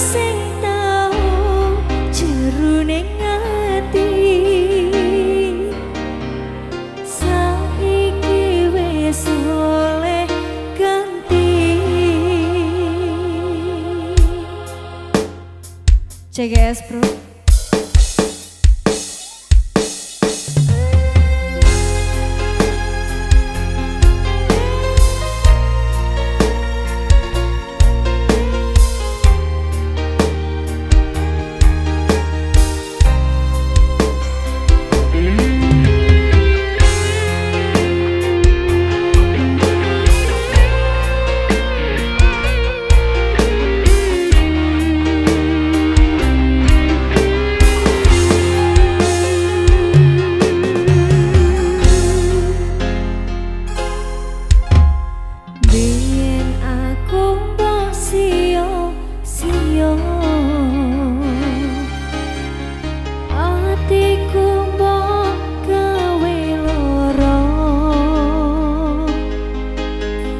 sing tau jeruning ati. Saiki wis oleh ganti. CGS Pro